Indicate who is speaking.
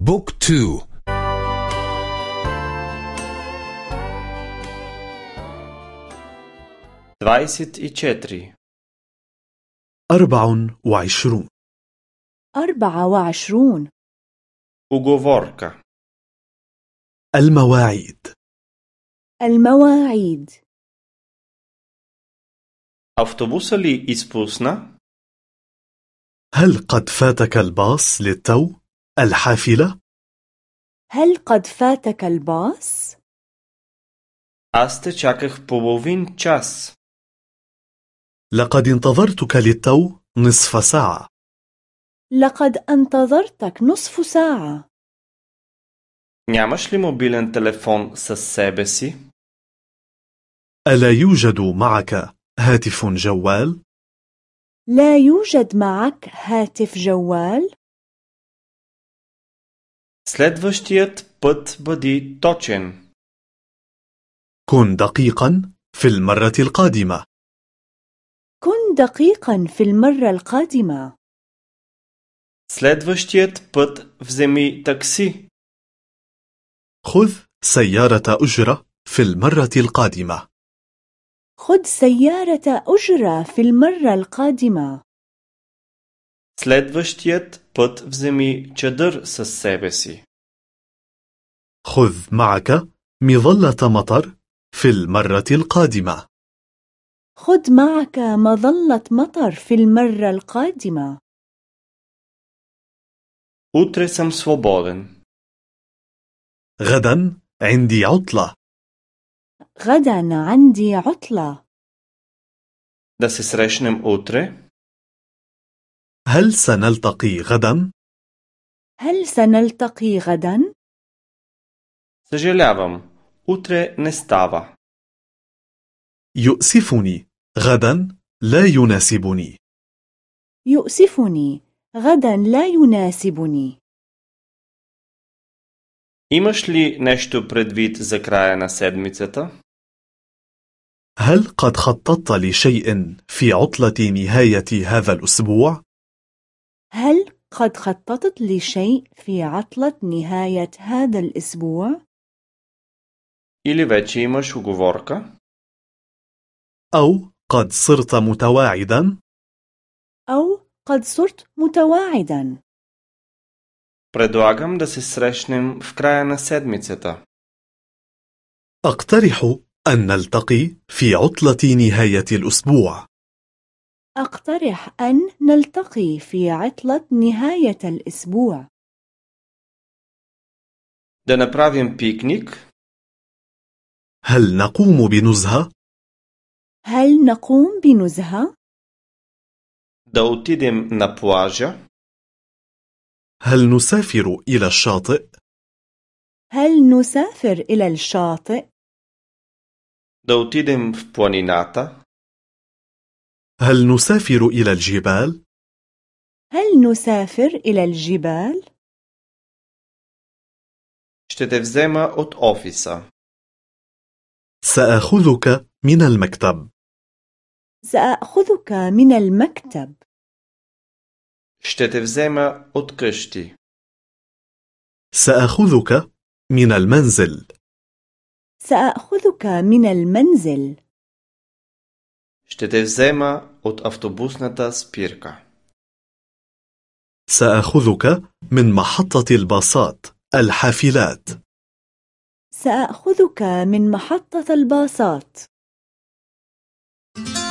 Speaker 1: Book two.
Speaker 2: Двайсет и четири
Speaker 3: أربع وعشرون.
Speaker 4: أربع وعشرون.
Speaker 2: Уговорка
Speaker 3: المواعيد.
Speaker 4: المواعيد.
Speaker 2: Автобуса ли изпусна?
Speaker 3: هل قد فاتك الباص للتو؟ الحافلة؟
Speaker 4: هل قد فاتك الباص؟
Speaker 2: Аз те чаках половин час.
Speaker 3: لقد انتظرتك للتو نصف ساعة
Speaker 4: لقد انتظرتك نصف ساعة
Speaker 2: Нямаш ли мобилен телефон със себе си?
Speaker 3: ألا يوجد معك هاتف جوال؟
Speaker 4: لا يوجد معك هاتف جوال؟
Speaker 2: Следващият път бъди точен.
Speaker 3: كن دقيقا في المرة القادمة
Speaker 4: كن دقيقا في المرة القادمة
Speaker 2: Следващият път вземи такси.
Speaker 3: خذ سيارة أجرة في المرة القادمة
Speaker 4: خذ سيارة أجرة في المرة القادمة
Speaker 2: Следващият път вземи чадър със себе си.
Speaker 3: خذ معك مظلة مطر في المرة القادمة
Speaker 4: خذ معك مظلة مطر في المرة القادمة
Speaker 2: Утре съм свободен.
Speaker 3: غدا عندي عطلة
Speaker 4: غدا عندي عطلة
Speaker 2: Да се срещнем утре?
Speaker 3: هل سنلتقي غدا؟
Speaker 4: هل سنلتقي غدا؟
Speaker 2: Съжалявам. Утре не става.
Speaker 3: يؤسفني غدا لا يناسبني
Speaker 4: يؤسفني غدا لا يناسبني
Speaker 2: Имаш ли нещо предвид за края на седмицата?
Speaker 3: هل قد خططت لشيء في عطلة نهاية هذا الأسبوع؟
Speaker 4: هل قد خططت لشيء في عطلة نهاية هذا الأسبوع؟
Speaker 2: Или вече имаш уговорка?
Speaker 3: أو قد صرت متواعدا؟
Speaker 4: أو قد صرت متواعدا
Speaker 2: Предлагам да се срещнем в края на седмицата.
Speaker 3: أقترح أن نلتقي في عطلة نهاية الأسبوع
Speaker 4: أقترح أن نلتقي في عطلة نهاية الأسبوع
Speaker 2: Да направим пикник?
Speaker 3: هل نقوم بنزهة؟
Speaker 4: هل نقوم بنزهة؟
Speaker 2: Да отидем на плажа?
Speaker 3: هل نسافر إلى الشاطئ؟
Speaker 4: هل نسافر إلى الشاطئ؟
Speaker 2: Да отидем в планината?
Speaker 3: هل نسافر إلى الجبال؟
Speaker 4: هل نسافر إلى الجبال؟
Speaker 2: Ще те взема от офиса.
Speaker 3: سأخذك من المكتب
Speaker 4: سأخذك من المكتب
Speaker 2: Ще те взема от къщи.
Speaker 3: سأخذك من المنزل
Speaker 4: سأخذك من المنزل
Speaker 2: Ще те взема от автобусната спирка.
Speaker 3: سأخذك من محطة الباصات الحافلات
Speaker 4: سأخذك من محطة الباصات Thank you.